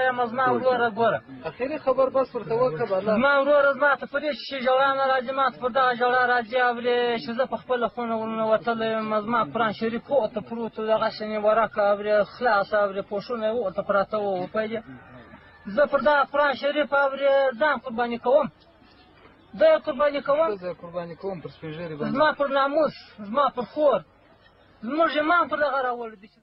يم زما وروره ګوره اخري خبر بس ورته وکړه بله زما وروره زما ته په دې شي ژړا نه راځي ما ته پر دغه ژړا راځي اورې چې زه په خپله خونه ورنه وتلی یم زما قرآن شریف ورته پروت و دغه شنې ورکه اورې خلاص اورې پوښونه یې ورته پراته وو وپیدې زه پر دغه قرآن شریف اورې ځان قرباني کوم زه یې قرباني کوم زه قرباني کوم پر سپېژرې باندې زما پر ناموس زما پر خور زموږ امام پر دغه راوړ دي